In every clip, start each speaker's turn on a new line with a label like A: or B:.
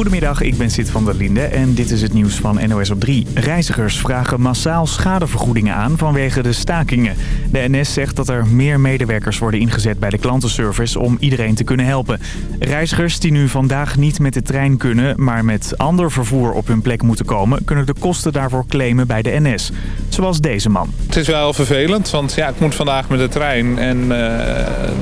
A: Goedemiddag, ik ben Sid van der Linde en dit is het nieuws van NOS op 3. Reizigers vragen massaal schadevergoedingen aan vanwege de stakingen. De NS zegt dat er meer medewerkers worden ingezet bij de klantenservice om iedereen te kunnen helpen. Reizigers die nu vandaag niet met de trein kunnen, maar met ander vervoer op hun plek moeten komen... kunnen de kosten daarvoor claimen bij de NS. Zoals deze man.
B: Het is wel vervelend, want ja, ik moet vandaag met de trein en uh,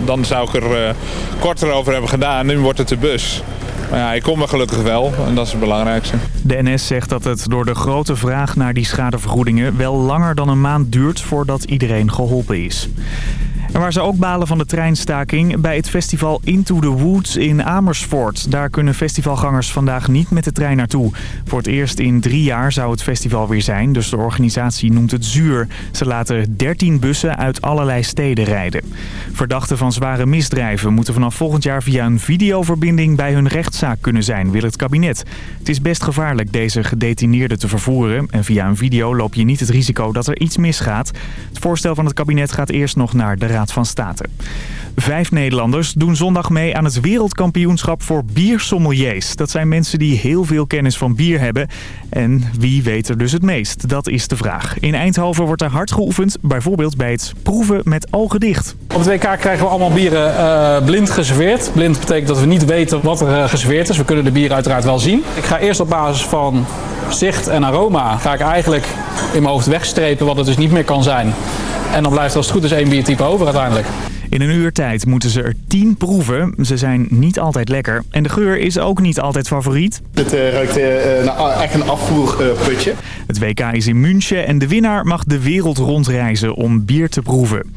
B: dan zou ik er uh, korter over hebben gedaan. Nu wordt het de bus. Maar ja, ik kom er gelukkig wel en dat is het belangrijkste.
A: De NS zegt dat het door de grote vraag naar die schadevergoedingen wel langer dan een maand duurt voordat iedereen geholpen is. En waar ze ook balen van de treinstaking bij het festival Into the Woods in Amersfoort. Daar kunnen festivalgangers vandaag niet met de trein naartoe. Voor het eerst in drie jaar zou het festival weer zijn, dus de organisatie noemt het zuur. Ze laten 13 bussen uit allerlei steden rijden. Verdachten van zware misdrijven moeten vanaf volgend jaar via een videoverbinding bij hun rechtszaak kunnen zijn, wil het kabinet. Het is best gevaarlijk deze gedetineerden te vervoeren en via een video loop je niet het risico dat er iets misgaat. Het voorstel van het kabinet gaat eerst nog naar de Raad van State. Vijf Nederlanders doen zondag mee aan het wereldkampioenschap voor biersommeliers. Dat zijn mensen die heel veel kennis van bier hebben. En wie weet er dus het meest? Dat is de vraag. In Eindhoven wordt er hard geoefend, bijvoorbeeld bij het proeven met ogen dicht.
C: Op het WK krijgen we allemaal bieren uh, blind geserveerd. Blind betekent dat we niet weten wat er uh, geserveerd is. We kunnen de bieren uiteraard wel zien. Ik ga eerst op basis van zicht en aroma ga ik eigenlijk in mijn hoofd wegstrepen wat het dus niet meer kan zijn. En dan blijft als het goed is één biertype over uiteindelijk.
A: In een uur tijd moeten ze er 10 proeven. Ze zijn niet altijd lekker. En de geur is ook niet altijd favoriet.
D: Het uh, ruikt uh, nou, echt een afvoerputje.
A: het WK is in München en de winnaar mag de wereld rondreizen om bier te proeven.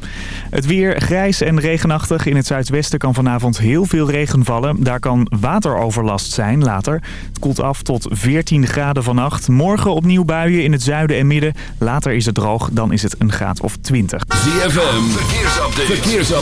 A: Het weer grijs en regenachtig. In het zuidwesten kan vanavond heel veel regen vallen. Daar kan wateroverlast zijn later. Het koelt af tot 14 graden vannacht. Morgen opnieuw buien in het zuiden en midden. Later is het droog, dan is het een graad of 20.
E: ZFM, verkeersupdate. verkeersupdate.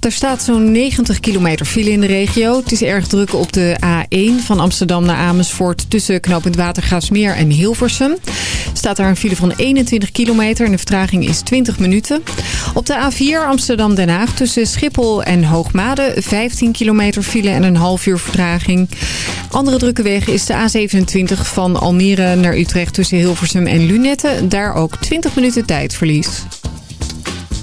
F: Er staat zo'n 90 kilometer file in de regio. Het is erg druk op de A1 van Amsterdam naar Amersfoort... tussen knooppunt Watergraafsmeer en Hilversum. Staat daar een file van 21 kilometer en de vertraging is 20 minuten. Op de A4 Amsterdam-Den Haag tussen Schiphol en Hoogmade... 15 kilometer file en een half uur vertraging. Andere drukke weg is de A27 van Almere naar Utrecht... tussen Hilversum en Lunette. Daar ook 20 minuten tijdverlies.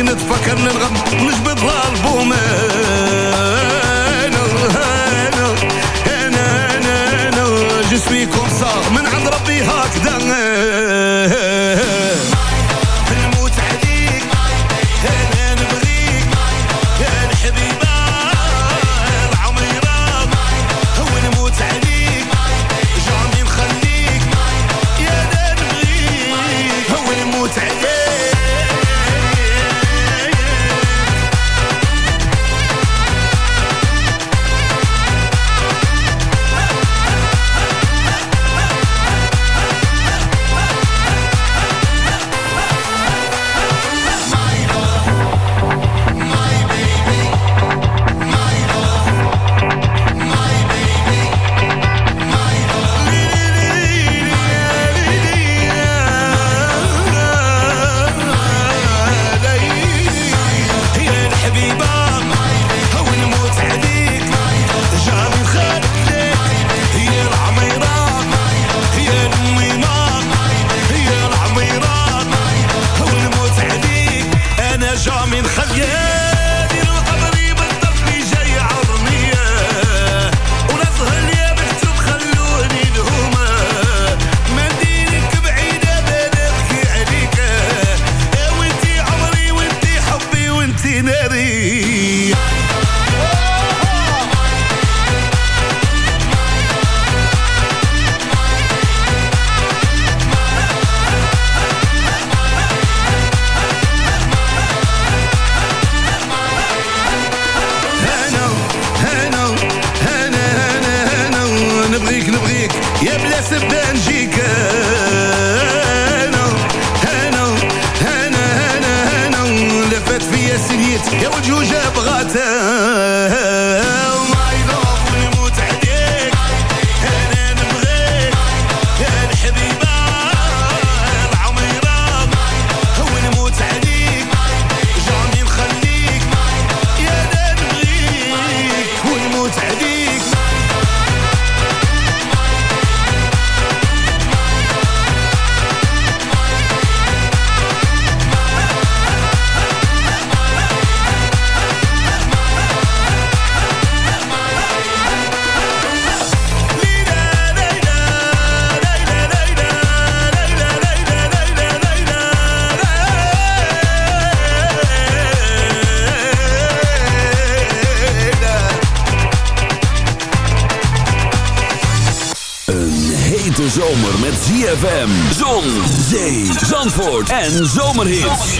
G: in
E: het pakken en ram, nis bedlaal. Benji, Belgique en zomerhits.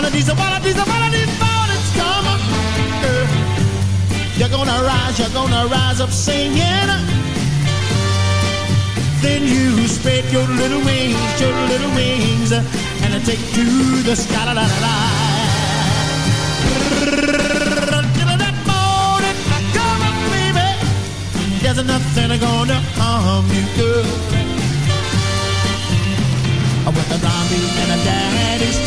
H: One of these, one of these, one of these mornings come. Uh, you're gonna rise, you're gonna rise up singing. Then you spread your little wings, your little wings, and take to the sky. La, la, la, la. That morning, come on, baby. There's nothing gonna harm you, girl. With a zombie and a daddy's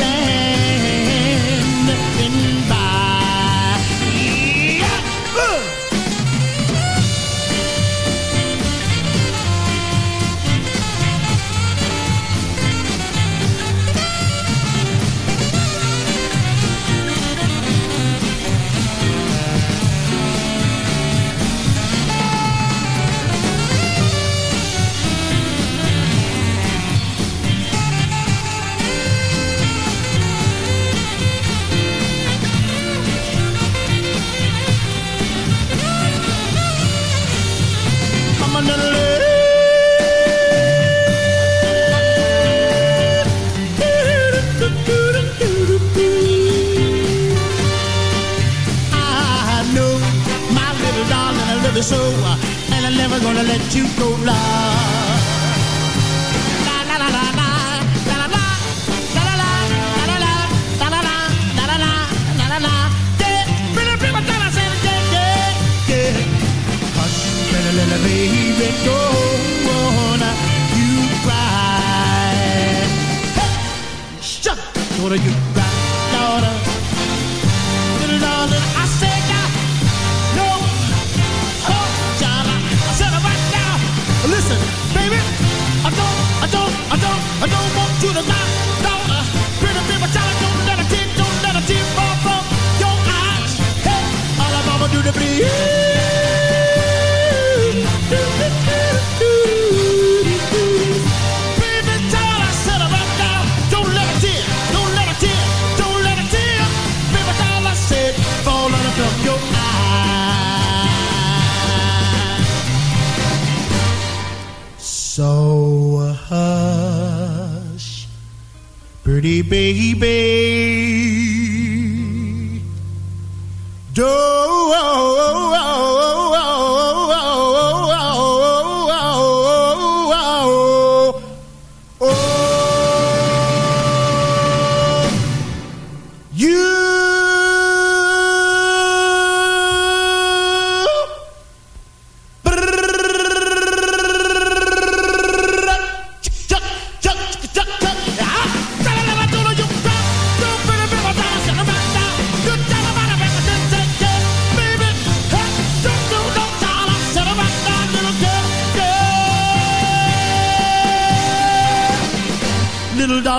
H: you go live.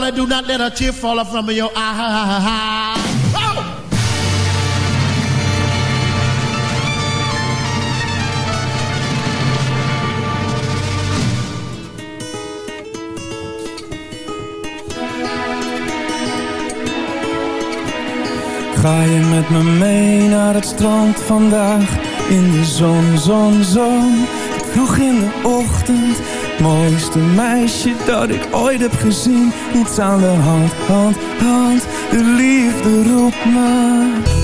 H: do not let a tear fall from your oh!
I: Ga je met me mee naar het strand vandaag? In de zon, zon, zon. Vroeg in de ochtend mooiste meisje dat ik ooit heb gezien. Iets aan de hand, hand, hand, de liefde roept me.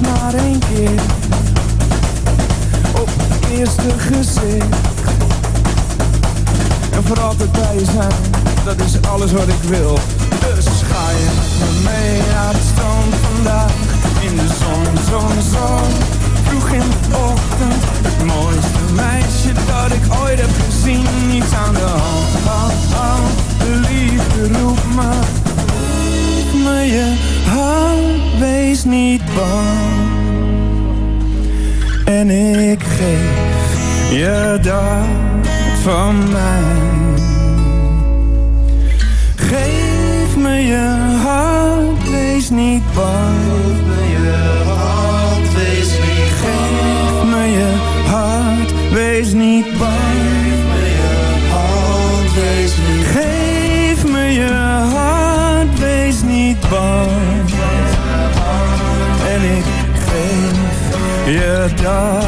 I: maar één keer. Op het eerste gezicht. En voor altijd bij je zijn, dat is alles wat ik wil. Dus ga je me mee naar het strand vandaag. In de zon, zon, zon. Vroeg in de ochtend. Het mooiste meisje dat ik ooit heb gezien. Niets aan de hand, hand, hand. De liefde roept me. Geef me je hand, wees niet bang. En ik geef je dat van mij. Geef me je hand, wees niet bang. Geef me je hand, wees niet Geef me je hart, wees niet
E: Yeah.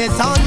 J: get on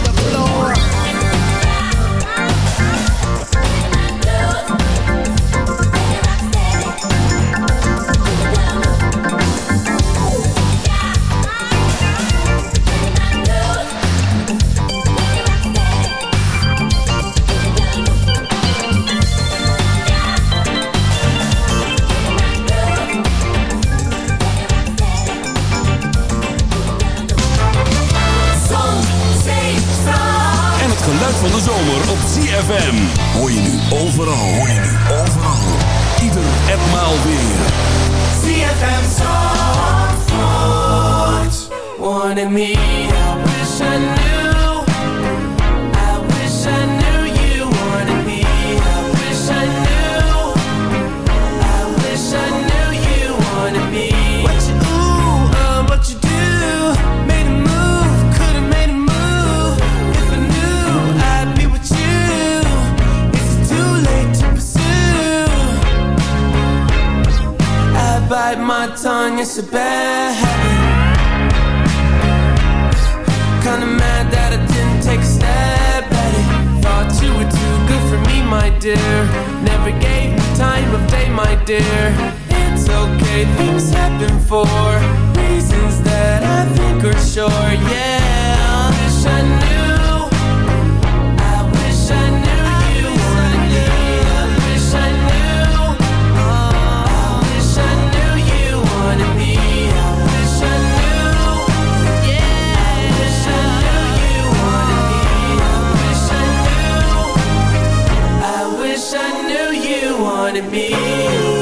I: wanted me.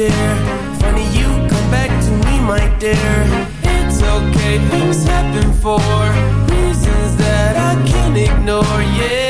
I: dear. Funny you come back to me, my dear. It's okay, things happen for reasons that I can't ignore, yeah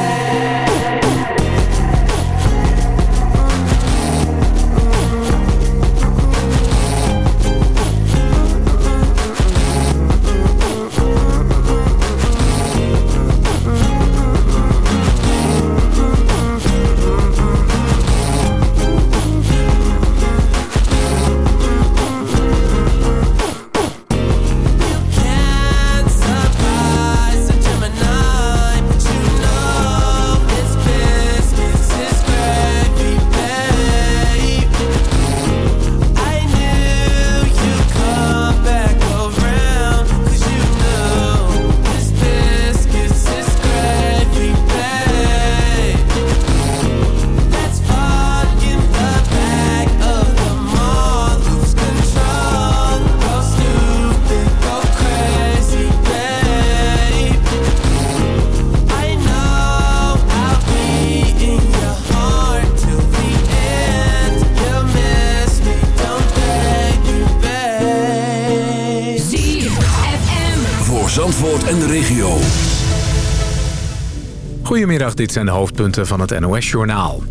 K: Dit zijn de hoofdpunten van het NOS-journaal.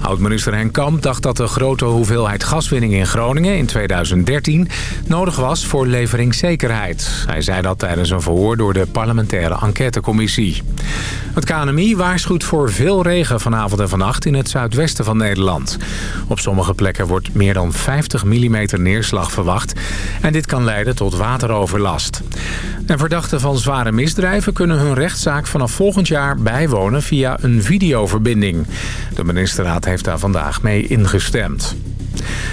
K: Oud-minister Henk Kamp dacht dat de grote hoeveelheid gaswinning in Groningen in 2013 nodig was voor leveringszekerheid. Hij zei dat tijdens een verhoor door de parlementaire enquêtecommissie. Het KNMI waarschuwt voor veel regen vanavond en vannacht in het zuidwesten van Nederland. Op sommige plekken wordt meer dan 50 mm neerslag verwacht en dit kan leiden tot wateroverlast. En verdachten van zware misdrijven kunnen hun rechtszaak vanaf volgend jaar bijwonen via een videoverbinding. De ministerraad heeft daar vandaag mee ingestemd.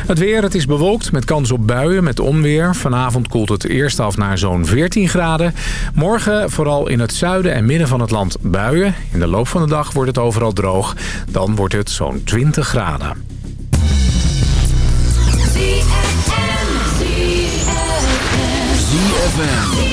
K: Het weer, het is bewolkt met kans op buien met onweer. Vanavond koelt het eerst af naar zo'n 14 graden. Morgen vooral in het zuiden en midden van het land buien. In de loop van de dag wordt het overal droog. Dan wordt het zo'n 20 graden.
L: ZFM.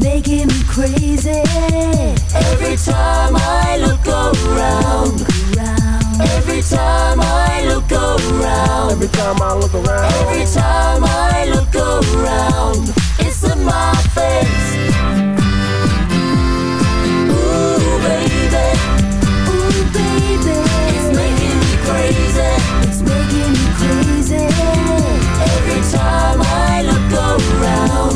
M: making
N: me crazy. Every time I look around, every time I look around,
M: every time I look around,
N: every time I look around, it's in my face.
O: Ooh, baby, ooh, baby, it's making me crazy. It's making me crazy. Every time I look around.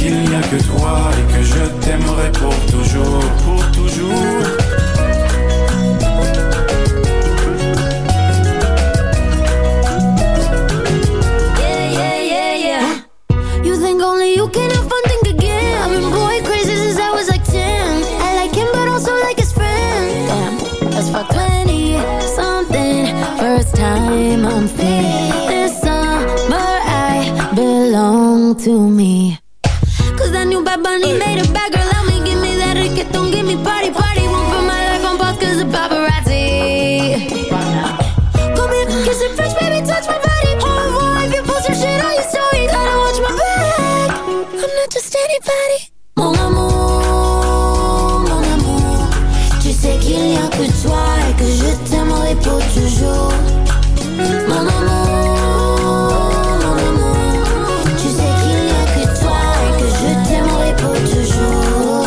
P: qu'il n'y a que toi et que je t'aimerai pour toujours, pour toujours.
Q: Yeah, yeah, yeah, yeah. You think only you can have fun, think again. I've been boy crazy since I was like 10. I like him, but also like his friend. Damn, that's for 20 something. First time I'm free. This summer I belong to me. Mon amour, mon amour, tu sais qu'il n'y a que toi et que je t'aimerai pour toujours. Mon amour, mon amour, tu sais qu'il n'y a que toi et que je t'aimerai pour toujours.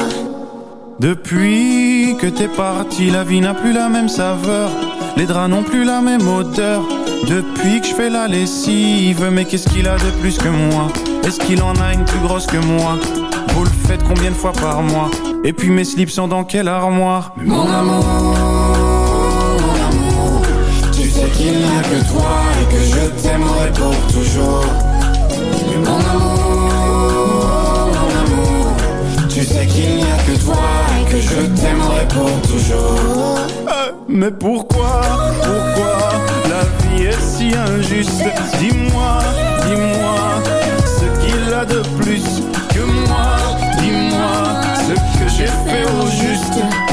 P: Depuis que t'es parti, la vie n'a plus la même saveur. Les draps n'ont plus la même odeur. Depuis que je fais la lessive, mais qu'est-ce qu'il a de plus que moi? Est-ce qu'il en a une plus grosse que moi? Vous le faites combien de fois par mois Et puis mes slips sont dans quelle armoire Mon amour, mon amour, tu sais qu'il n'y a que toi et que je t'aimerai pour toujours. Mon amour, mon amour, tu sais qu'il n'y a que toi et que je t'aimerai pour toujours. Mais pourquoi, pourquoi la vie est si injuste? Dis-moi, dis-moi ce qu'il a de plus que moi. Juste.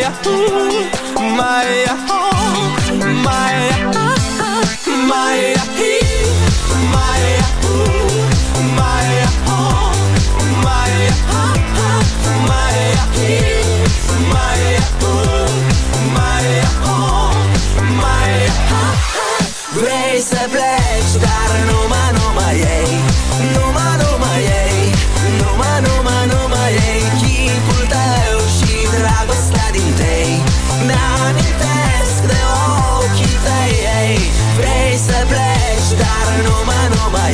R: my, my, my, my,
S: my,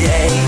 S: yeah.